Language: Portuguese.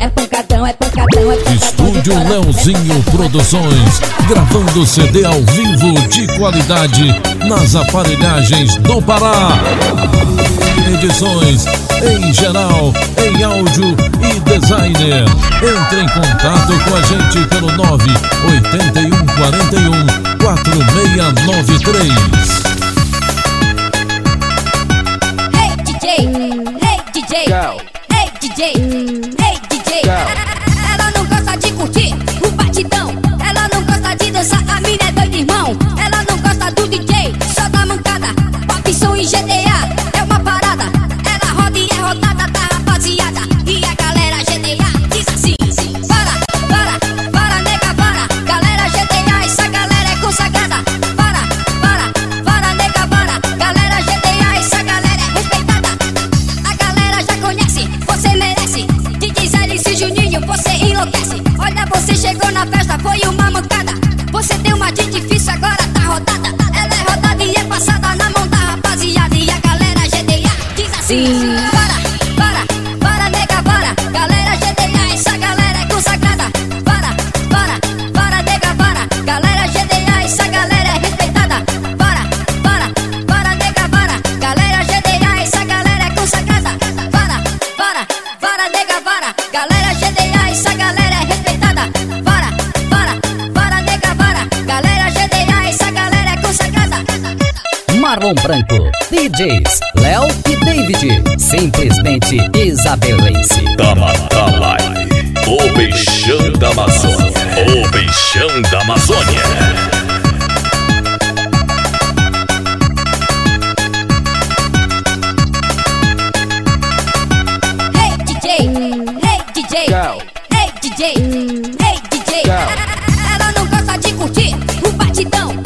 é pancadão, é pancadão, é pancadão. Estúdio é Leozinho Produções, gravando CD ao vivo de qualidade nas aparelhagens do Pará. Edições em geral, em áudio e designer. Entre em contato com a gente pelo 981 41 4693. Hey DJ, hey DJ, hey DJ, hey ela não gosta de curtir. enlouquece. Olha, você chegou na festa, foi uma mancada. Você tem uma de difícil. Marlon Branco, DJs Léo e David, simplesmente isabelense. Tá Tamatalae, tá o beijão da Amazônia, o beijão da Amazônia. Hey DJ, hey DJ, ela não gosta de curtir o batidão.